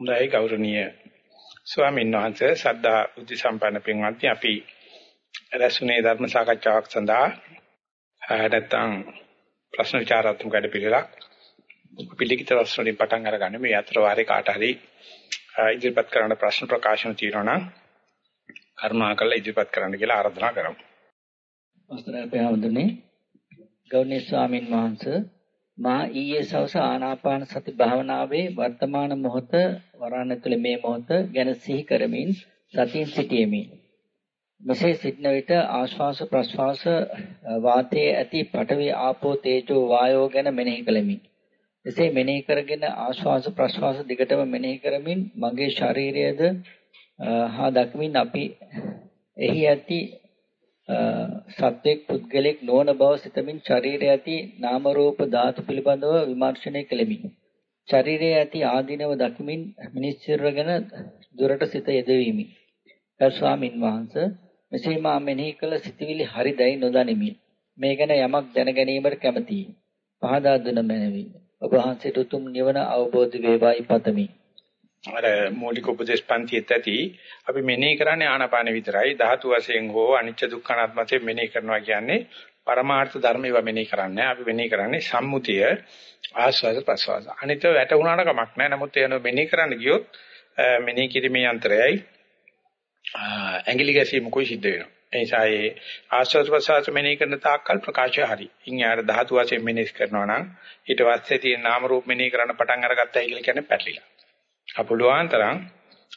හොඳයි ගෞරවනීය ස්වාමීන් වහන්සේ සද්ධා බුද්ධ සම්පන්න පින්වත්නි අපි රැස්ුනේ ධර්ම සාකච්ඡාවක් සඳහා. නැත්තම් ප්‍රශ්න විචාරාත්මක වැඩ පිළිලක් පිළිකිත ප්‍රශ්න වලින් පටන් අරගන්න මේ අතර වාරේ කාට හරි ඉදිරිපත් කරන්න ප්‍රශ්න ප්‍රකාශන තියෙනවා නම් කරුණාකරලා ඉදිරිපත් කරන්න කියලා ආරාධනා කරමු. අවසරයි පහවඳුනේ ගෞරවනීය ස්වාමින් වහන්සේ මා ඊයේ සවස ආනාපාන සති භාවනාවේ වර්තමාන මොහොත වරණ ඇතුළේ මේ මොහොත ගැන සිහි කරමින් සතියින් සිටීමේ මෙසේ සිටන විට ආශ්වාස ප්‍රශ්වාස වාතයේ ඇති පඨවි ආපෝ තේජෝ වායෝ ගැන මෙනෙහි කළෙමි. එසේ මෙනෙහි කරගෙන ආශ්වාස ප්‍රශ්වාස දිගටම මෙනෙහි කරමින් මගේ ශරීරයද හා දක්මින් අපි එහි ඇති සත්වෙක් පුද්ගලෙක් නොවන බව සිතමින් ශරීරයේ ඇති නාම රූප ධාතු පිළිබඳව විමර්ශනය කෙලෙමි. ශරීරයේ ඇති ආධිනව දක්මින් මිනිස්සිරගෙන දුරට සිත යෙදවීමි. ස්වාමින් වහන්සේ මෙසේ මා මෙනෙහි කළ සිතවිලි හරිදයි නොදනිමි. මේ ගැන යමක් දැන ගැනීමට කැමැතියි. පහදා දුන මැනවි. ඔබ වහන්සේට උතුම් නිවන අවබෝධ වේවායි පතමි. අර මූලික උපදේශ පන්තියත් ඇති. අපි මෙනෙහි කරන්නේ ආනාපාන විතරයි. ධාතු වශයෙන් හෝ අනිච්ච දුක්ඛ අනාත්ම වශයෙන් මෙනෙහි කරනවා කියන්නේ පරමාර්ථ ධර්ම ඒවා මෙනෙහි කරන්නේ. අපි මෙනෙහි කරන්නේ සම්මුතිය ආස්වාද ප්‍රසවාස අනිත වැටුණාට කමක් නැහැ. නමුත් එන මෙනෙහි කරන්න ගියොත් මෙනෙහි කිරීමේ යන්ත්‍රයයි ඇඟිලි ගැසීමකුයි සිද්ධ වෙනවා. ඒ නිසා ඒ ආස්වාද ප්‍රසවාස මෙනෙහි කරන තාක්කල් ප්‍රකාශය හරි. ඉන් යාර ධාතු වශයෙන් මෙනෙහි කරනවා නම් ඊට පස්සේ තියෙන නාම රූප මෙනෙහි කරන්න පටන් අරගත්තයි කියලා කියන්නේ පැටලිලා. අපුලුවන් තරම්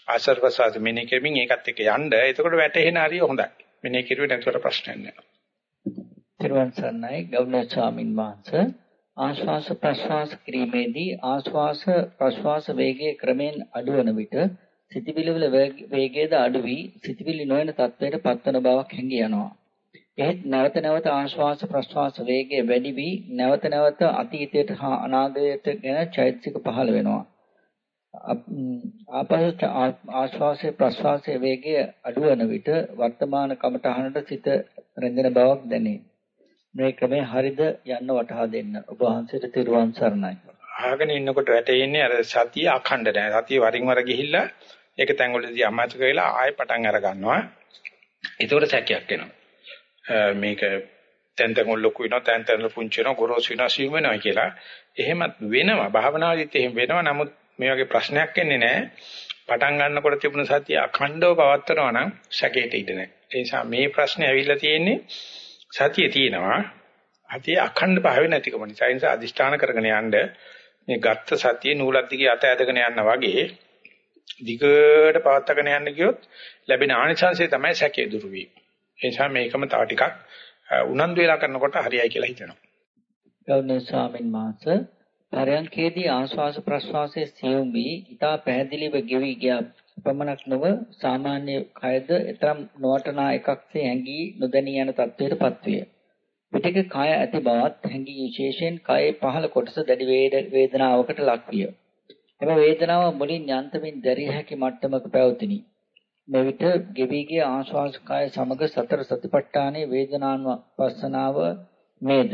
ආසර්වසාද මෙනෙහි කරමින් ඒකත් එක්ක යන්න. එතකොට වැටෙන හරිය හොඳයි. මෙනෙහි කිරුවේ නැතුවට ප්‍රශ්නයක් නැහැ. තිරුවන් සරණයි ගෞරවනීය ස්වාමින් වහන්සේ ආශ්වාස ප්‍රශ්වාස කිරීමේදී ආශ්වාස ප්‍රශ්වාස වේගයේ ක්‍රමෙන් අඩුවන විට සිතිවිලි වල වේගයද අඩු වී සිතිවිලි නොවන තත්වයට පත්වන බවක් හැඟී යනවා. එහෙත් නැවත නැවත ආශ්වාස ප්‍රශ්වාස වේගය වැඩි වී නැවත නැවත අතීතයට හා අනාගතයට ගැන චෛතසික පහළ වෙනවා. ආපස්සට ආශ්වාසයේ ප්‍රශ්වාසයේ වේගය අඩුවන විට වර්තමාන කමටහනට සිත රැඳෙන බවක් දැනේ. මේ ක්‍රමය හරිද යන්න වටහා දෙන්න. ඔබ වහන්සේට තිරුවන් සරණයි. අහගෙන ඉන්නකොට වැටෙන්නේ අර සතිය අඛණ්ඩ නැහැ. සතිය වරින් වර ගිහිල්ලා ඒක තැඟවලදී අමාත්‍ය වෙලා ආයෙ පටන් අර ගන්නවා. ඒතකොට සැකයක් එනවා. මේක තැන් තැන් වල ලොකු වෙනවා තැන් තැන් වල පුංචි වෙනවා ගොරෝසු වෙනවා සිව් වෙනවා කියලා. එහෙමත් වෙනවා. භාවනාවේදීත් එහෙම වෙනවා. නමුත් මේ වගේ ප්‍රශ්නයක් එන්නේ නැහැ. පටන් ගන්නකොට තිබුණ සතිය අඛණ්ඩව පවත්වනවා නම් සැකේට ඉඩ නැහැ. ඒ නිසා මේ ප්‍රශ්නේ ඇවිල්ලා තියෙන්නේ සතිය තියෙනවා. අතිය අඛණ්ඩ භාවය නැතිකම නිසා. ඒ නිසා අදිෂ්ඨාන කරගෙන යන්න මේ ගත්ත සතිය නූලක් දිගේ අත ඇදගෙන යන්න වගේ දිගට පවත්වාගෙන යන්න ගියොත් ලැබෙන ආනිසංසය තමයි සැකේ දුරු වීම. ඒ නිසා මේකම තව ටිකක් උනන්දු වෙලා කරනකොට හරියයි කියලා හිතෙනවා. ගෞරවනීය ස්වාමින් වහන්සේ පරයන්කේදී ආශ්වාස ප්‍රශ්වාසයේ සියුම් වී ඊටා පැහැදිලිව ගෙවි ගියා පමණක් නොව සාමාන්‍ය කයද එතරම් නොවටනා එකක්සේ හැඟී නොදැනී යන තත්වයටපත් විය. පිටක කය ඇති බවත් හැඟී විශේෂයෙන් කයේ පහළ කොටස දැඩි වේදනාවකට ලක් විය. එම වේදනාව මුලින් යන්තමින් දැරිය හැකි මට්ටමක පැවතිනි. මෙවිට ගෙවි ගිය ආශ්වාස කය සමග සතර සතිපට්ඨානයේ වේදනානුපස්සනාව මේද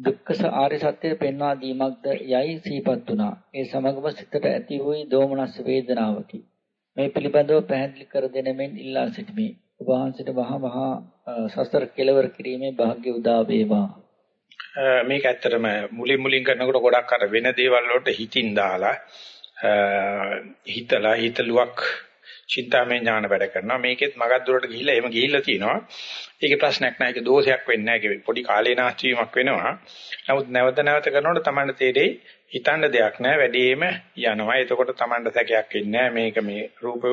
දුක්ඛ ආර්ය සත්‍යය පෙන්වා දීමක්ද යයි සිහිපත් වුණා. ඒ සමගම සිතට ඇති වූ දෝමනස් වේදනාවකි. මේ පිළිබඳව පැහැදිලි කර දෙන මෙන් ඉල්ලා සිටිමි. ඔබ වහන්සේට වහ වහ සසර කෙලවර කිරීමේ වාග්ය උදා වේවා. මේක ඇත්තටම මුලින් මුලින් කරනකොට ගොඩක් අර වෙන දේවල් වලට හිතින් දාලා හිතලා හිතලුවක් චින්තාමය ඥාන වැඩ කරනවා. මේකෙත් මගක් දුරට ගිහිල්ලා එහෙම ගිහිල්ලා තිනවා. ඒකේ ප්‍රශ්නයක් නැහැ. ඒක දෝෂයක් වෙන්නේ නැහැ. පොඩි කාලේ නාස්ති වීමක් වෙනවා. නමුත් නැවත නැවත කරනකොට Tamanට තේරෙයි හිතන්න දෙයක් නැහැ. වැඩිම යනවා. එතකොට Tamanට සැකයක් ඉන්නේ මේක මේ රූප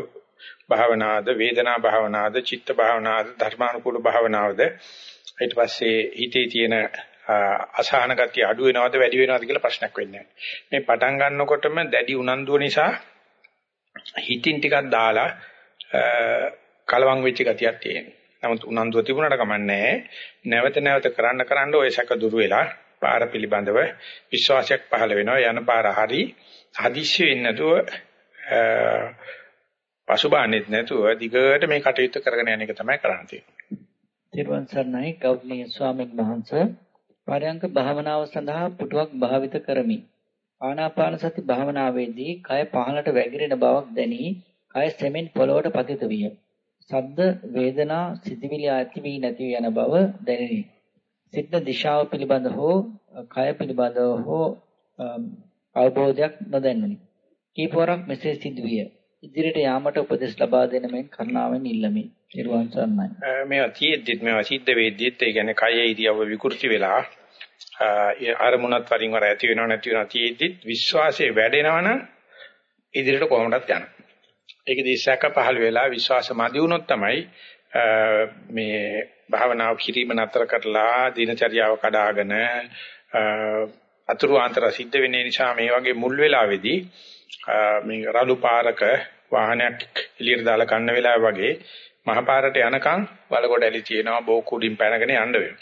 භාවනාවද වේදනා භාවනාවද චිත්ත භාවනාවද ධර්මානුකූල භාවනාවද ඊට පස්සේ හිතේ තියෙන අසහන ගතිය අඩු වෙනවද වැඩි වෙනවද කියලා ප්‍රශ්නයක් වෙන්නේ මේ පටන් ගන්නකොටම දැඩි උනන්දුව නිසා හිතින් ටිකක් දාලා කලවම් වෙච්ච ගතියක් තියෙනවා. නමුත් උනන්දුව තිබුණාට කමන්නේ නැවත නැවත කරන්න කරන්න ওই සැක දුරු වෙලා පාර පිළිබඳව විශ්වාසයක් පහළ වෙනවා යන පාර හරි හදිස්සි වෙන්නේ නැතුව පසුබාන්නේත් නැතුව දිගට මේ කටයුත්ත කරගෙන යන එක තමයි කරන්න තියෙන්නේ. තිරුවන් සරණයි ගෞරවනීය ස්වාමීන් වහන්සේ පරයන්ක භාවනාව සඳහා පුටුවක් භාවිත කරමි. ආනාපාන සති භාවනාවේදී කය පහළට වැగిරෙන බවක් දැනි කය සෙමෙන් පොළොවට පතිත විය. ශබ්ද වේදනා සිතිවිලි ඇති වී නැති යන බව දැනිනි. සිත දිශාව පිළිබඳ හෝ කය පිළිබඳව හෝ අවබෝධයක් නොදැනුනි. කීපවරක් මෙසේ සිදුවිය. ඉදිරියට යාමට උපදෙස් ලබා දෙන මෙන් කරුණාවෙන් ඉල්ලමි. නිර්වාණ සරණයි. මේවා තියෙද්දිත් මේවා සිද්ධ වෙද්දිත් ඒ කියන්නේ කයේ ඉරියව්ව විකෘති වෙලා අරමුණත් වරින් වර ඇති වෙනව නැති වෙනව තියෙද්දිත් විශ්වාසය වැඩෙනවනම් ඉදිරියට කොහොමදත් යනවා. ඒකදී සැක පහළ වෙලා විශ්වාස මදි වුණොත් තමයි මේ භාවනාව කිරීම නතර කරලා දිනචරියාව කඩාගෙන අතුරු ආන්තර සිද්ධ වෙන්නේ නිසා මේ වගේ මුල් වෙලාවේදී මේ රළු පාරක වාහනයක් එළියට දාලා කන්න වෙලාව වගේ මහ පාරට යනකම් වලගොඩ ඇලි තියෙනවා බෝ කුඩින් පැනගෙන යන්න වෙනවා.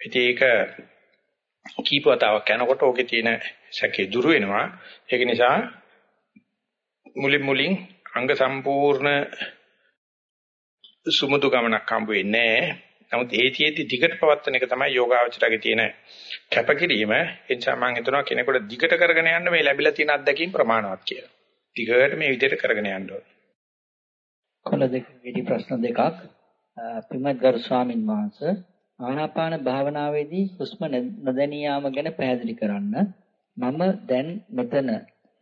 ඉතින් ඒක කීප වතාවක් යනකොට ඕකේ තියෙන සැකේ දුර වෙනවා. ඒක නිසා මුලින් මුලින් අංග සම්පූර්ණ සුමුදු ගමනක් හම්බ වෙන්නේ නැහැ. නමුත් ඒතියෙදි දිගට පවත්වන එක තමයි යෝගාවචරයේ තියෙන කැපකිරීම. ඒ නිසා මම හිතනවා කෙනෙකුට දිගට කරගෙන යන්න මේ ලැබිලා තියෙන අත්දැකීම් ප්‍රමාණවත් කියලා. දිගට මේ විදිහට කරගෙන යන්න ඕනේ. කොළ දෙක විදි ප්‍රශ්න දෙකක් පිමත් ගරු ස්වාමින් වහන්සේ ආනාපාන භාවනාවේදී හුස්ම නොදැනී යාම ගැන පැහැදිලි කරන්න. මම දැන් මෙතන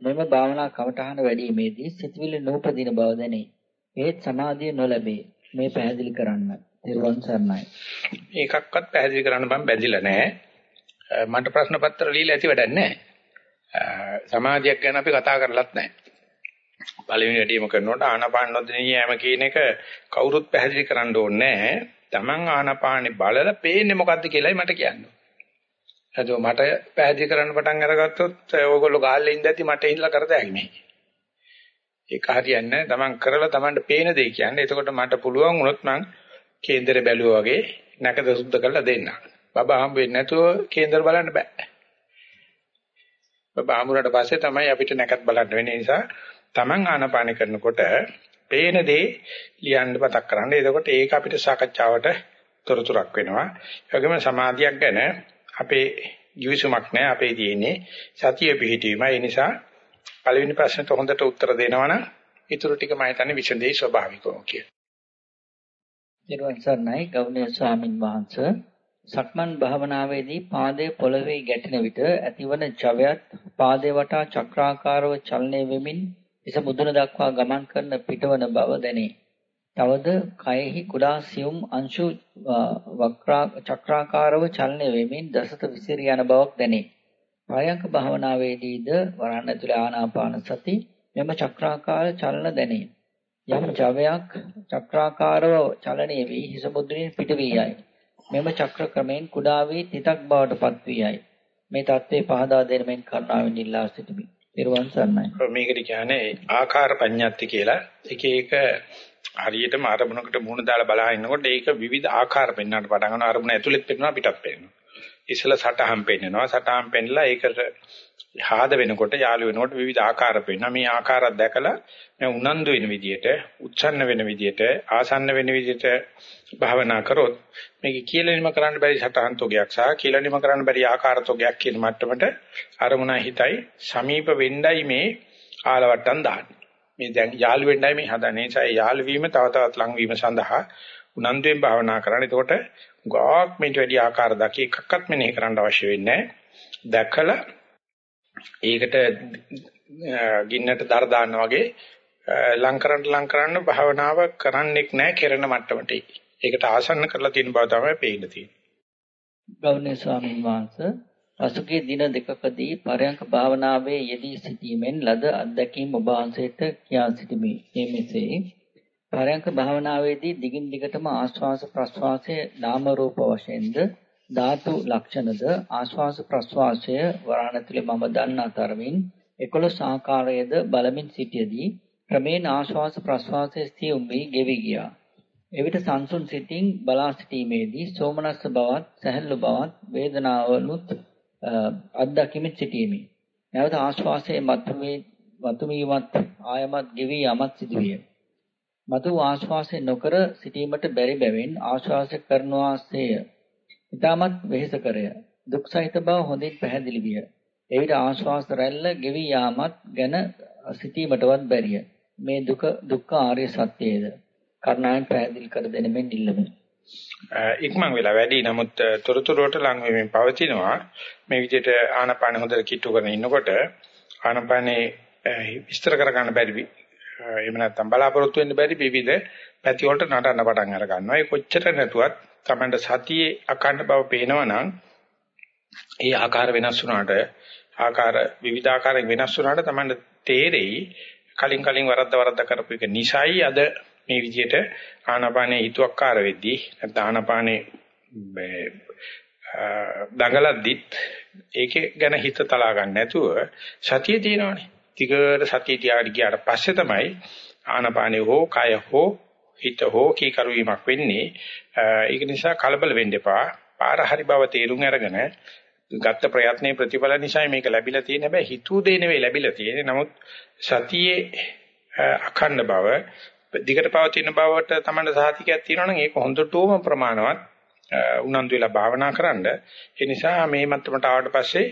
මෙම භාවනා කමඨහන වැඩිීමේදී සිතවිලි නූපදින බව දැනේ. ඒත් සමාධිය නොලැබේ. මේ පැහැදිලි කරන්න. නිර්වන් සරණයි. ඒකක්වත් පැහැදිලි කරන්න මම බැඳිලා නැහැ. මට ප්‍රශ්න පත්‍ර ලියලා ඇති වැඩක් නැහැ. සමාධියක් ගැන අපි කතා කරලත් නැහැ. පළවෙනි වැඩේම කරනකොට ආනාපාන නොදෙනිය යෑම කියන එක කවුරුත් පැහැදිලි කරන්න ඕනේ නැහැ. Taman ආනාපානේ බලලා පේන්නේ මොකද්ද කියලායි මට කියන්න. හදෝ මට පැහැදිලි කරන්න පටන් අරගත්තොත් ඕගොල්ලෝ ගාල්ලේ ඉඳද්දි මට ඉඳලා කරදෑයි මේ. ඒක හරියන්නේ නැහැ. Taman කරලා Tamanට පේන දේ කියන්නේ. එතකොට මට පුළුවන් වුණොත් මං කේන්දරේ බැලුවා වගේ නැකද සුද්ධ කරලා දෙන්න. බබා හම්බ වෙන්නේ නැතුව කේන්දර බලන්න බෑ. බබා හම්බුනට පස්සේ තමයි අපිට නැකත් බලන්න වෙන්නේ. නිසා Taman ආනපාන කරනකොට පේන දේ ලියන්න පතක් කරන්න. එතකොට ඒක අපිට සාකච්ඡාවට තොරතුරක් වෙනවා. ඒ වගේම සමාධියක් ගැන අපේ ජීවිසුමක් නැහැ. අපේ තියෙන්නේ සතිය පිහිටීම. ඒ නිසා පළවෙනි ප්‍රශ්නට හොඳට උත්තර දෙනවනම් ඊටු ටික මම හිතන්නේ විසඳේ ස්වභාවිකව කියලා. නිර්වාණ සරණයි ගෞරවනීය ස්වාමින් වහන්සේ සක්මන් භාවනාවේදී පාදයේ පොළවේ ගැටෙන විට ඇතිවන ජවයත් පාදයේ වටා චක්‍රාකාරව චලනය වෙමින් ඉස මුදුන දක්වා ගමන් කරන පිටවන බව දැනේ. තවද කයෙහි කුඩා සියුම් අංශු වක්‍රා චක්‍රාකාරව චලනය වෙමින් දසත විසිර යන බවක් දැනේ. පායංක භාවනාවේදීද වරණ ඇතුළේ ආනාපාන සති මෙම චක්‍රාකාර චලන දැනේ. යම් ජවයක් චක්‍රාකාරව චලනය වී හිස මුද්‍රයෙන් පිට වී යයි. මෙම චක්‍ර ක්‍රමයෙන් කුඩා වී තිතක් බවට පත් වී යයි. මේ தત્ත්වේ පහදා දෙන මෙන් කරුණාවෙන් ඉල්ලා සිටිමි. පෙරවන් සර්ණයි. මේකට කියන්නේ ආකාර පඤ්ඤාති කියලා. එක එක හරියටම අරමුණකට මුහුණ දාලා බලා ඉන්නකොට ඒක විවිධ ආකාර පෙන්වන්නට පටන් ගන්නවා. අරමුණ ඇතුළෙත් පෙන්වනවා පිටත් පෙන්වනවා. ඉස්සල සටහන් පෙන්නනවා. සටහන් පෙන්නලා ඒකට හාද වෙනකොට යාළු වෙනකොට විවිධ ආකාර පෙන්වනවා. මේ ආකාරات දැකලා මේ උනන්දු වෙන විදියට, උච්ඡන්න වෙන විදියට, ආසන්න වෙන විදියට භාවනා කරොත් මේක කියලා නිම කරන්න බැරි සටහන් තෝගයක් සහ කියලා නිම කරන්න බැරි ආකාර තෝගයක් කියන මට්ටමට අරමුණ හිතයි සමීප වෙන්නයි මේ ආලවට්ටම් දාන්නේ. මේ දැන් යාළු වෙන්නයි මේ හදන්නේ. ඒ නිසා යාළු වීම තව තවත් ලං වීම සඳහා උනන්දුවෙන් භාවනා කරන්න. එතකොට ගාක් මේට වැඩි ආකාර දකි එකක්වත් මෙනෙහි කරන්න අවශ්‍ය වෙන්නේ නැහැ. දැකලා ඒකට ගින්නට දර දාන්න වගේ ලං කරන්න ලං කරන්න භාවනාව කරන්නෙක් නැහැ කෙරෙන මට්ටමට. ඒකට ආසන්න කරලා තියෙන බව තමයි පේන්න තියෙන්නේ. ගෞරවනීය ස්වාමීන් වහන්සේ පසුගිය දින දෙකකදී පරයන්ක භාවනාවේ යෙදී සිටීමෙන් ලද අත්දැකීම් ඔබ වහන්සේට කියා සිටිමි. මේ මෙසේ පරයන්ක භාවනාවේදී දිගින් දිගටම ආශ්වාස ප්‍රශ්වාසයේ නාම රූප වශයෙන්ද ධාතු ලක්ෂණද ආශ්වාස ප්‍රශ්වාසය වරණතුලේ මම දන්නා තරමින් 11 ආකාරයේද බලමින් සිටියේදී ක්‍රමේණ ආශ්වාස ප්‍රශ්වාසයේ සියුම් වී ගෙවි ගියා. එවිට සංසුන් සිතින් බලා සිටීමේදී සෝමනස්ස බවත් සැහැල්ලු බවත් වේදනාවලුත් අත්දැකීමෙන් සිටීමේ. නැවත ආශ්වාසයේ මතුමේ මතුමීමත් ආයමත් ගෙවි යමත් සිදුවිය. මතු ආශ්වාසය නොකර සිටීමට බැරි බැවින් ආශ්වාස කරනවාසේය. ඊටමත් වෙහෙස කරය. දුක් සහිත බව හොඳින් පැහැදිලි විය. එවිට ආශ්වාස රැල්ල ගෙවි යාමත් ගැන සිතීමටවත් බැරිය. මේ දුක දුක්ඛ ආර්ය සත්‍යයේද? කරුණාවෙන් පැහැදිලි කර දෙන මෙන් ඉල්ලමි. ඉක්මන් වෙලා වැඩි නමුත් තොරතුරුවට ලං වෙමින් පවතිනවා මේ විදිහට ආනපාන හොඳට කිට්ටු කරගෙන ඉන්නකොට ආනපානේ විස්තර කර ගන්න බැරි එහෙම නැත්නම් බලාපොරොත්තු වෙන්න බැරි විවිධ පැති වලට නටන්න පටන් අර ගන්නවා ඒ කොච්චර නැතුවත් Tamanට සතියේ අකණ්ඩ බව පේනවනම් ඒ ආකාර වෙනස් වුණාට ආකාර විවිධ ආකාරයෙන් වෙනස් වුණාට Tamanට තේරෙයි කලින් කලින් වරද්ද වරද්ද කරපු එක නිසයි අද මේ විදිහට ආනාපානේ හිතුවක්කාර වෙද්දී නැත්නම් ආනාපානේ දඟලද්දිත් ඒකේ ගැන හිත තලා ගන්න නැතුව සතිය තියෙනවනේ. ටිකට සතිය තියාගෙන ගියාට පස්සේ තමයි ආනාපානේ හෝ කය හෝ හිත හෝ කීකරු වීමක් වෙන්නේ. ඒක නිසා කලබල වෙන්න එපා. පාර හරි බව තේරුම් අරගෙන ගත්ත ප්‍රයත්නයේ ප්‍රතිඵල නිසා මේක ලැබිලා තියෙන හැබැයි හිතුව දේ නෙවෙයි ලැබිලා තියෙන්නේ. නමුත් සතියේ අඛණ්ඩ බව දිගට පවතින බවට තමයි සාහිතිකයක් තියෙනවා නම් ඒක හොඳටම ප්‍රමාණවත් උනන්දු වෙලා භාවනා කරන්න. ඒ නිසා මේ මට්ටමට ආවට පස්සේ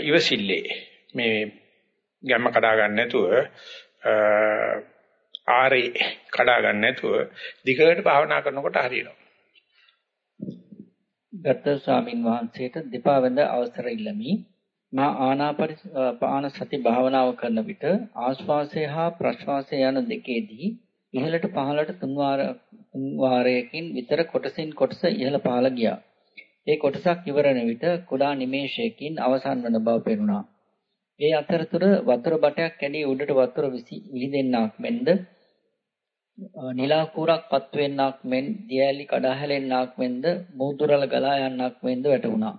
ඉවසිල්ලේ මේ ගැම්ම කඩා ගන්න නැතුව ආරේ කඩා ගන්න නැතුව දිගට භාවනා කරනකොට හරියනවා. ගත ස්වාමින් වහන්සේට දෙපා වැඳ අවසර ඉල්ලමි. මා ආනාපාන සති භාවනාව කරන විට ආශ්වාසය හා ප්‍රශ්වාසය යන දෙකේදී ඉහළට පහළට තුන් වාරයකින් විතර කොටසින් කොටස ඉහළ පහළ ගියා. ඒ කොටසක් ඉවරන විට කුඩා නිමේෂයකින් අවසන් වන බව පෙනුණා. ඒ අතරතුර වතුර බටයක් කැඩී උඩට වතුර විහිදෙන්නක් මෙන්ද නිලා කුරක් පත් වෙන්නක් මෙන් දියැලි කඩා හැලෙන්නක් මෙන්ද මූදුරල ගලා යන්නක් මෙන්ද වැටුණා.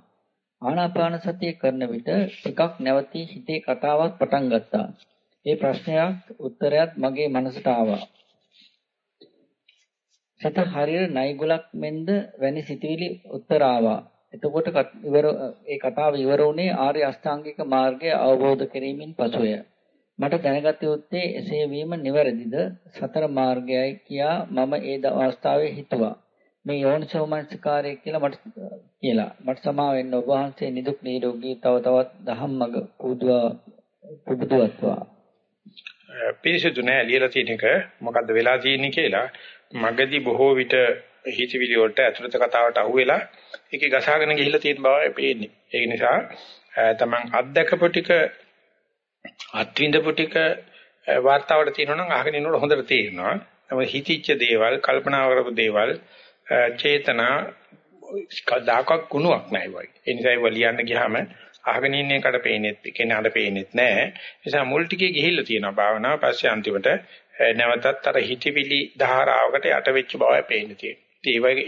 ආනාපාන සතිය කරන විට ටිකක් නැවතී හිතේ කතාවක් පටන් ගත්තා. ඒ ප්‍රශ්නයක් උත්තරයක් මගේ මනසට ආවා. සත හරියට නයිගුලක් මෙන්ද වැනි සිතුවිලි උත්තර ආවා. එතකොට ඉවර ඒ කතාව ඉවර වුණේ ආර්ය අෂ්ටාංගික මාර්ගය අවබෝධ කිරීමෙන් පසුය. මට දැනගත යුත්තේ එසේ වීම නිවැරදිද සතර මාර්ගයයි කියා මම ඒ අවස්ථාවේ හිතුවා. මේ යෝනිසෝමනසිකාරය කියලා මට කියලා. මට සමා වෙන්න ඔබ වහන්සේ නිදුක් නිරෝගී තව තවත් ධම්මග පුදුවා පුබුදුවත්වා. පිරිසිදු නෑ ලියලා තියෙන එක මොකද්ද වෙලා තියෙන්නේ කියලා මගදී බොහෝ විට හිතවිලි වලට ඇතුළත කතාවට අහුවෙලා ඒකේ ගසාගෙන ගිහිල්ලා තියෙන බවයි පේන්නේ. ඒ නිසා තමන් අත්දකපු ටික අත්විඳපු ටික වார்த்தාවට තියෙනවා නම් අහගෙන ඉන්නකොට හොඳට තේරෙනවා. නමුත් හිතිච්ච දේවල්, කල්පනා කරපු දේවල්, චේතනා කදාකක් ගුණයක් නැහැ වගේ. ඒ නිසා ඒව ලියන්න ගියාම අහගෙන ඉන්න එකට පේන්නේ කෙනාට පේන්නේ නැහැ. ඒ නිසා මුල් ටිකේ ගිහිල්ලා තියෙනවා භාවනාව. පස්සේ අන්තිමට නැවතත් අර හිතවිලි ධාරාවකට යට වෙච්ච බවයි පේන්න තියෙන්නේ.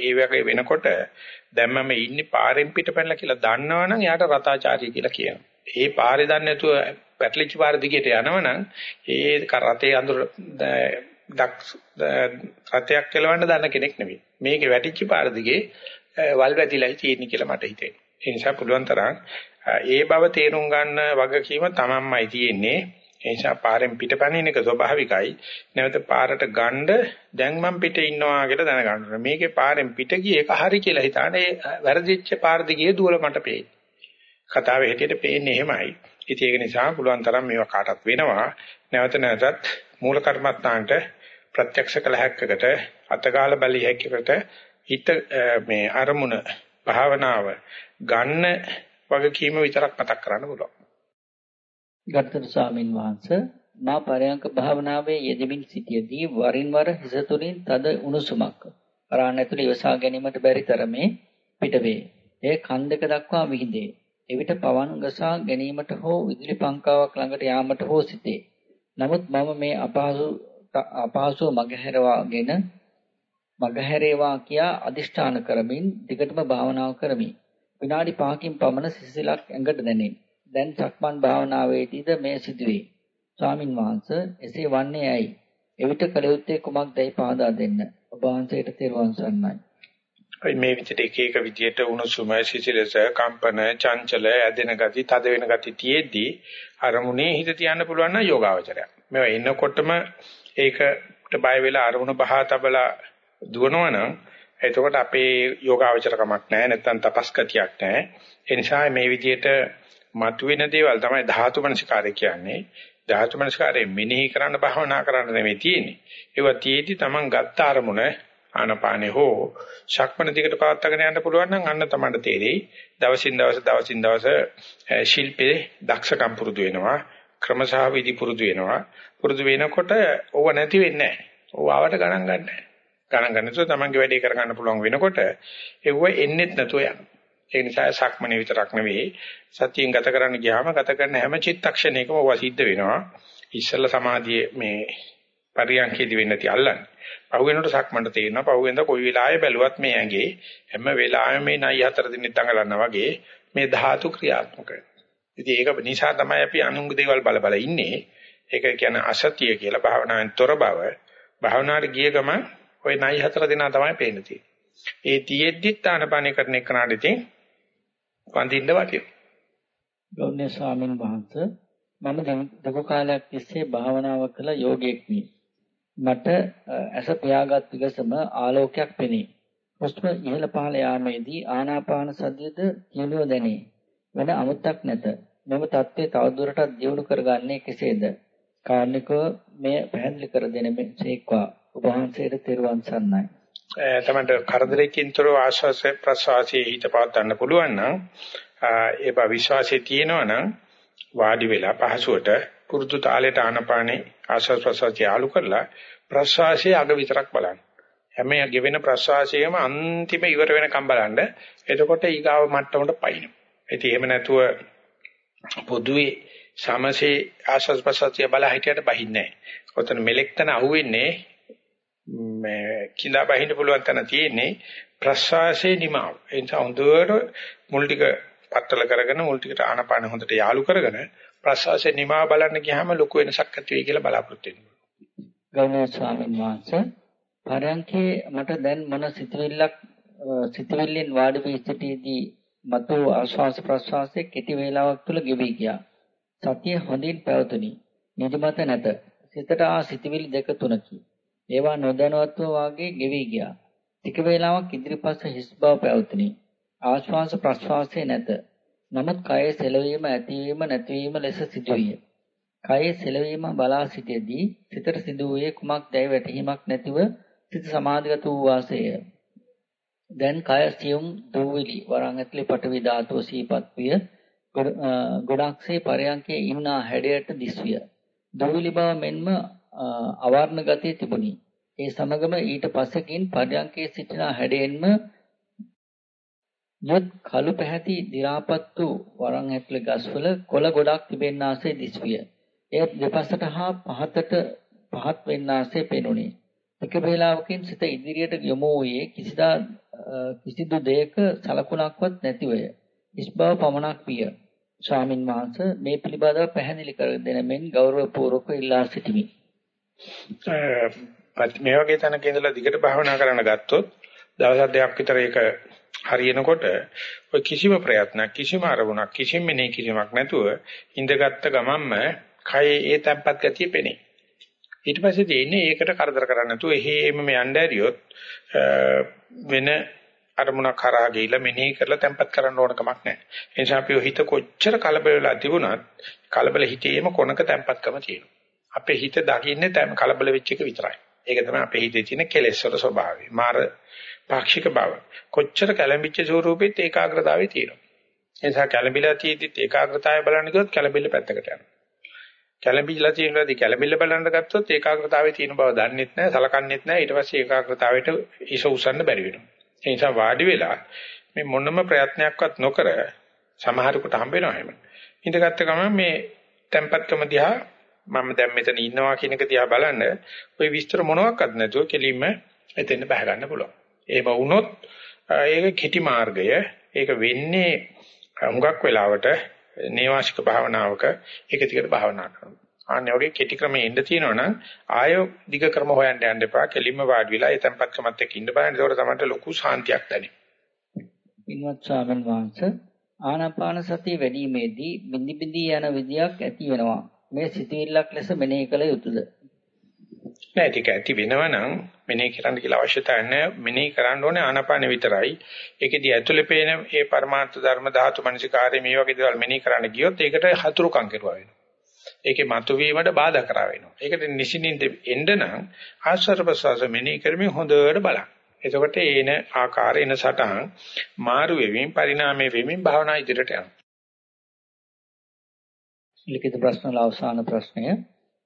ඒ වගේ වෙනකොට දැන් මම ඉන්නේ පාරෙන් පිට පැනලා කියලා දන්නවනම් එයාට රතාචාර්ය කියලා කියනවා. ඒ පාරේ දන්නේ නැතුව පැටලිච්ච පාර දිගට යනවනම් ඒ රතේ අඳුර දක්ස් රතයක් කෙලවන්න දන්න කෙනෙක් නෙවෙයි. මේකේ වැටිච්ච පාර දිගේ වල් වැදිලායි තියෙන්නේ කියලා මට හිතෙනවා. ඒ නිසා පුළුවන් තරම් ඒ බව තේරුම් ගන්න වගකීම තමන්මයි තියෙන්නේ. ඒ නිසා පාරෙන් පිටපණින එක ස්වභාවිකයි. නැවත පාරට ගණ්ඩ දැන් මම පිට ඉන්නවා කියලා දැනගන්න ඕනේ. මේකේ පාරෙන් පිට ගියේ එක හරි කියලා හිතාන ඒ වැරදිච්ච පාර දිගේ දුවල මට පේන්නේ. කතාවේ හැටියට පේන්නේ එහෙමයි. ඉතින් ඒක නිසා පුළුවන් තරම් මේවා කාටත් වෙනවා. නැවත නැවතත් මූල කර්මත්තාන්ට ප්‍රත්‍යක්ෂ කළ හැක්කකට අතගාල බැලිය හැක්කකට හිත මේ අරමුණ භාවනාව ගන්න වගකීම විතරක් මතක් කරන්න පුළුවන්. ගරුතර ස්වාමින් වහන්සේ මා පරයන්ක භාවනාවේ යෙදෙමින් සිටියේදී වරින් වර හිස තුලින් තද උණුසුමක් අරාණ ඇතුළේ ඉවසා ගැනීමට බැරි තරමේ පිටවේ. එය කන් දෙක දක්වා විහිදේ. එවිට පවන් ගසා ගැනීමට හෝ විදුලි පංකාවක් ළඟට යාමට හෝ සිටේ. නමුත් මම මේ අපහසු අපහසුව මගහැරවාගෙන මගහැරේවා කියා අදිෂ්ඨාන කරමින් දිගටම භාවනාව කරමි. විනාඩි 5කින් පමණ සිසිලක් ඇඟට දැනේ. දැන් සක්මන් භාවනාවේදීද මේ සිදුවේ. ස්වාමින් වහන්සේ එසේ වන්නේ ඇයි? එවිට කළ යුත්තේ කුමක්දයි පාදා දෙන්න. ඔබ වහන්සේට තෙරුවන් සරණයි. මේ විදිහට එක එක විදිහට උණුසුම සිසිලස කම්පන චංචල ඇදෙන ගති තද වෙන ගති තියේදී අරමුණේ හිත තියන්න පුළුවන් නම් යෝගාවචරයක්. මේවා එනකොටම ඒකට බය වෙලා අරමුණ බහා තබලා දුවනවනම් එතකොට අපේ යෝගාවචරකමක් නැහැ නැත්නම් තපස්කතියක් නැහැ. ඒ නිසා මේ විදිහට මතුවෙන දේවල් තමයි ධාතු මනසිකාරය කියන්නේ. ධාතු මනසිකාරයේ මෙනෙහි කරන්න භාවනා කරන්න නෙවෙයි තියෙන්නේ. ඒවා තියේදී Taman ගත්ත අරමුණ ආනපානේ හෝ ශක්මන දිගට පවත්වාගෙන යන්න පුළුවන් නම් අන්න තමයි තේරෙයි. දවසින් දවස දවසින් දවස ශිල්පේ දක්ෂකම් පුරුදු වෙනවා. ක්‍රමසහ විදි පුරුදු වෙනවා. පුරුදු වෙනකොට ඕව නැති වෙන්නේ නැහැ. ඕව ආවට ගණන් ගන්න නැහැ. ගණන් ගන්න නැතුව තමන්ගේ වැඩේ කරගන්න පුළුවන් වෙනකොට ඒව එන්නෙත් නැතුව යනවා. ඒ නිසා සක්මනේ විතරක් නෙවෙයි සතියෙන් ගත කරන්න ගියාම ගත කරන හැම චිත්තක්ෂණයකම ඕවා සිද්ධ වෙනවා. ඉස්සෙල්ලා සමාධියේ මේ පරියන්කේදී වෙන්නේ නැති අල්ලන්නේ. පහුවෙනකොට සක්මන්ට තේරෙනවා පහුවෙන්ද කොයි වෙලාවෙ බැලුවත් මේ ඇඟේ හැම වෙලාවෙම මේ නයි හතර දිනෙත් දඟලනවා වගේ මේ ධාතු ක්‍රියාත්මක ඉතින් ඒක නිසා තමයි අපි අනුංග දේවල් බල බල ඉන්නේ. ඒක කියන්නේ අසතිය කියලා භාවනාවෙන් තොර බව. භාවනාවට ගිය ගමන් ওই නයි හතර දිනා තමයි පේන්න තියෙන්නේ. ඒ තියෙද්දිත් ආනපාන කරන එකනට ඉතින් වඳින්න වටිනවා. ගෞරවනීය ස්වාමීන් වහන්සේ මම දක කාලයක් තිස්සේ භාවනාව කළ යෝගීෙක්මි. මට ඇස පියාගත් විගසම ආලෝකයක් පෙනේ. හුස්ම ඉහළ පහළ යාමේදී ආනාපාන සතියද කියනුව දැනේ. වෙන අමුත්තක් නැත. මෙම தත්ත්වය තවදුරටත් දියුණු කරගන්නේ කෙසේද? කාර්නිකව මෙය පැහැදිලි කර දෙන මේකවා ඔබ වහන්සේට තෙරුවන් සරණයි. තමයි කරදරයකින් තොරව ආශ්වාස ප්‍රශ්වාසයේ හිත පවත්වන්න පුළුවන් නම් ඒ බා විශ්වාසයේ තියෙනවා නම් වාඩි වෙලා පහසුවට පුරුදු තාලයට ආනපානේ ආශ්වාස ප්‍රශ්වාසය ආලු කරලා ප්‍රශ්වාසයේ අග විතරක් බලන්න. හැම ගෙවෙන ප්‍රශ්වාසයේම අන්තිම ඉවර වෙනකම් බලන්න. එතකොට ඊගාව මට්ටමට පයින්න. ඉතින් එහෙම නැතුව පොදුවේ සමසේ ආශ්වාස ප්‍රශ්වාසය බල හිටියට බහින්නේ නැහැ. ඔතන මෙලෙක් තන අහුවෙන්නේ මේ කිඳා බහින්න පුළුවන් තැන තියෙන්නේ ප්‍රශ්වාසයේ නිමාව. ඒ නිසා හොඳට මුල් ටික පట్టල කරගෙන මුල් ටිකට ආනපාන හොඳට යාලු කරගෙන ප්‍රශ්වාසයේ නිමාව බලන්න ගියාම ලොකු වෙනසක් ඇති වෙයි කියලා බලාපොරොත්තු වෙනවා. ගෞරවනීය ස්වාමීන් වහන්සේ පරයන්කේ මට දැන් මොන සිතුවිල්ලක් සිතුවිල්ලෙන් වාඩි වී සිටීදී මතු ආශ්වාස ප්‍රශ්වාසයේ කෙටි වේලාවක් තුල ගෙවි ගියා. සතිය හොඳින් පැවතුණි. නිදිමත නැත. සිතට ආ සිතුවිලි දෙක තුනකි. ඒවා නොදැනුවත්ව වාගේ ගෙවි ගියා. ටික වේලාවක් ඉදිරිපස්ස හිස් බව පැවතුණි. ආශ්වාස ප්‍රශ්වාසයේ නැත. නමුත් කයේ සෙලවීම ඇතිවීම නැතිවීම ලෙස සිදුවිය. කයේ සෙලවීම බලා සිටදී සිතට සිදු වූයේ කුමක්දැයි වැටහීමක් නැතිව සිත සමාධිගත වූ වාසය. දැන් කය සියුම් දූවිලි වරන් ඇතුලේ පටවි ධාතුව සීපත් විය ගොඩක්සේ පරයන්කේ ඉන්නා හැඩයට දිස්විය. දූවිලි බව මෙන්ම අවර්ණ ගතිය තිබුණි. ඒ සමගම ඊට පස්සකින් පරයන්කේ සිටින හැඩයෙන්ම යොත් කළු පැහැති දි รา පත් වූ වරන් ඇතුලේ ගස්වල කොළ ගොඩක් තිබෙන්නාසේ දිස්විය. එය දෙපසට හා පහතට පහත් වෙන්නාසේ පෙනුනි. එක වේලාවකින් සිත ඉදිරියට යොමු වූයේ කිසිදා කිසිදු දෙයක සලකුණක්වත් නැතිවය. ඉස් බව පමණක් විය. ස්වාමින් වහන්සේ මේ පිළිබඳව පැහැදිලි කර දෙන මෙන් ගෞරවපූර්වක ඉල්ලා සිටිමි. මේ වගේ තැනක ඉඳලා දිගට භාවනා කරන්න ගත්තොත් දවස් දෙකක් විතර ඒක හරියනකොට ඔය කිසිම ප්‍රයත්නක් කිසිම අරමුණක් කිසිම මෙනෙහි කිරීමක් නැතුව ඉඳගත්ත ගමන්ම කයේ ඒ තැම්පත් ගතිය පෙනේ. ඊට පස්සේ තියෙන්නේ ඒකට කරදර කරන්නේ නැතුව එහෙම මේ යන්න ඇරියොත් වෙන අරමුණක් කරා ගිහිලා මෙනෙහි කරලා තැම්පත් කරන්න ඕන කමක් නැහැ. ඒ නිසා අපි හිත කොච්චර කලබල වෙලා තිබුණත් කලබල හිතේම කොනක තැම්පත්කම තියෙනවා. අපේ හිත දකින්නේ තැම් කලබල වෙච්ච එක විතරයි. ඒක තමයි අපේ හිතේ තියෙන කෙලෙස් වල ස්වභාවය. මාර පාක්ෂික බව. කොච්චර කැළඹිච්ච ස්වරූපෙත් ඒකාග්‍රතාවය තියෙනවා. ඒ නිසා කැළඹිලා තියෙද්දිත් ඒකාග්‍රතාවය බලන්න ගියොත් කැළඹිල්ල පැත්තකට යනවා. කැළඹිලා තියෙනවාදී කැළඹිල්ල බලන්න ගත්තොත් ඒකාග්‍රතාවයේ තියෙන බව දන්නෙත් නැහැ, සලකන්නෙත් නැහැ. ඊට පස්සේ ඒකාග්‍රතාවයට ඉස උසන්න බැරි වෙනවා. ඒ නිසා වාඩි වෙලා මේ මොනම ප්‍රයත්නයක්වත් නොකර සමහරකට හම්බ වෙනවා එහෙම. ඉඳගත්ත ගමන් මේ tempatකම දිහා මම දැන් මෙතන ඉන්නවා කියන එක දිහා බලන්න ওই විස්තර මොනවාක්වත් නැතුව කෙලින්ම එතෙන් බහ ගන්න පුළුවන්. ඒව වුණොත් ඒක කෙටි මාර්ගය. ඒක වෙන්නේ හුඟක් වෙලාවට නේවාසික භාවනාවක එක දිගට භාවනා කරනවා. ආන්නේ වගේ කෙටි ක්‍රමෙ ඉන්න තියෙනවනම් ආය දිග ක්‍රම හොයන්න යන්න එපා. කෙලින්ම වාඩි වෙලා ඒ tempatකමත් එක්ක ඉන්න බලන්න. ඒකට තමයි ලොකු ශාන්තියක් දැනෙන්නේ. පින්වත් ස්වාමීන් වහන්සේ ආනාපාන සතිය වැඩිීමේදී බිඳි බිඳි යන විදියක් ඇති වෙනවා. මේ සිතවිල්ලක් ලෙස මෙනෙහි කළ යුතුයද? නෑ ඒක ඇති වෙනවනම් මෙනෙහි කරන්න කියලා අවශ්‍යතාවය නෑ. මෙනෙහි කරන්න ඕනේ ආනාපාන විතරයි. ඒකෙදි ඇතුලේ පේන ඒ පරමාර්ථ ධර්ම ධාතු මනසිකාරය මේ වගේ දේවල් මෙනෙහි කරන්න ගියොත් ඒකට හතුරුකම් කෙරුවා වෙනවා. ඒකේ මතුවීමට බාධා කරා වෙනවා. ඒකට නිසින්ින්ද එන්න නම් ආස්වාද ප්‍රසවාස මෙනෙහි කරමින් හොඳට බලන්න. එතකොට ඒන ආකාර එන සටහන් මාරු වෙමින් පරිණාමය වෙමින් භාවනා ඉදිරියට යනවා. ලිඛිත ප්‍රශ්න අවසාන ප්‍රශ්නය.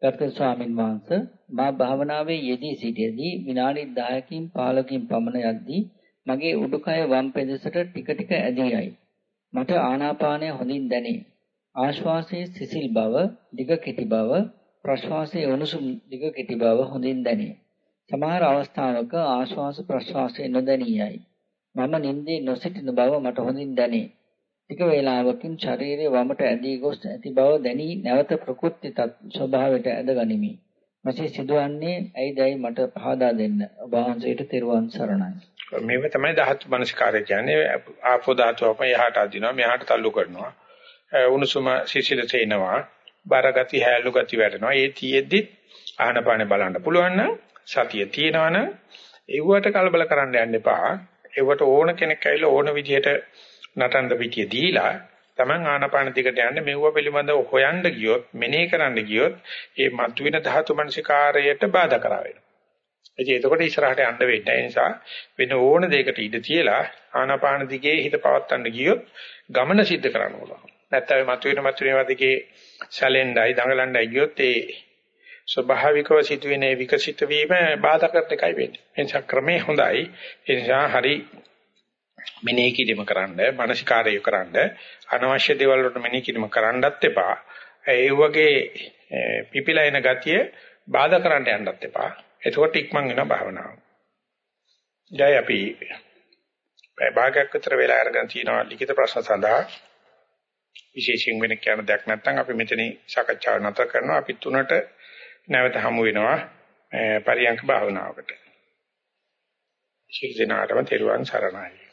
ගරුතර ස්වාමින් වහන්සේ මා භාවනාවේ යෙදී සිටියේදී විනාඩි 10කින් 15කින් පමණ යද්දී මගේ උඩුකය වම් පෙදෙසට ටික ටික ඇදී යයි. මට ආනාපානය හොඳින් දැනේ. ආශ්වාසයේ සිසිල් බව, දිග කෙටි බව, ප්‍රශ්වාසයේ උණුසුම් දිග කෙටි බව හොඳින් දැනේ. සමහර අවස්ථාවක ආශ්වාස ප්‍රශ්වාසයේ නොදැනී යයි. මම නිින්දේ නොසිටින බව මට හොඳින් දැනේ. ටික වේලාවකින් ශරීරයේ වමට ඇදී ගොස් ඇති බව දැනි නැවත ප්‍රකෘති ස්වභාවයට ඇදගනිමි. මෙසේ සිදුවන්නේ ඇයිදයි මට පහදා දෙන්න. ඔබ වහන්සේට තෙරුවන් සරණයි. මේව තමයි ධාතු මනස්කාරය කියන්නේ ආපෝ ධාතුවම එහාට අදිනවා මෙහාට තල්ලු කරනවා. උණුසුම සිසිලස එනවා. බරගති හැලු ගති වැටෙනවා. ඒ තියෙද්දි ආහනපානේ බලන්න පුළුවන් නම් සතිය තියෙනවනම් ඒවට කලබල කරන්න යන්න එපා. ඒවට ඕන කෙනෙක් ඇවිල්ලා ඕන විදිහට නටන්න පිටිය දීලා Taman ආනාපාන දිගට යන්න මෙවුව පිළිබඳව හොයන්න ගියොත් මෙනෙහි කරන්න ගියොත් ඒ මතුවෙන ධාතු මනසිකාරයට බාධා කරා වෙනවා. ඉතින් එතකොට ඉස්සරහට යන්න වෙන්නේ ඒ නිසා වෙන ඕන දෙයකට ඉඩ තියලා ආනාපාන දිගේ හිත පවත්වන්න ගියොත් ගමන සිද්ධ කරන්න ඕන. නැත්නම් මතුවෙන මතුවෙන වදිකේ සැලෙන්ඩයි දඟලන්නයි ගියොත් ඒ ස්වභාවිකව සිදුවෙන විකසිත වීම බාධා කරන එකයි වෙන්නේ. ඒ නිසා ක්‍රමේ හොඳයි. ඒ නිසා හරි මෙනෙහි කිරීම කරන්න, මානසිකාරය කරන්න, අනවශ්‍ය දේවල් වලට මෙනෙහි කිරීම කරන්නත් එපා. ඒ වගේ පිපිලා එන ගතිය බාධා කරන්න යන්නත් එපා. එතකොට ඉක්මන් වෙනවා භාවනාව. ජය අපි භාගයක් විතර වෙලා අරගෙන තිනවා ලිඛිත ප්‍රශ්න සඳහා විශේෂයෙන් වෙන කියන දෙයක් නැත්නම් අපි මෙතන සාකච්ඡාව නතර කරනවා. අපි තුනට නැවත හමු වෙනවා පරියන්ක භාවනාවකට. ශික්ෂණාටම තෙරුවන් සරණයි.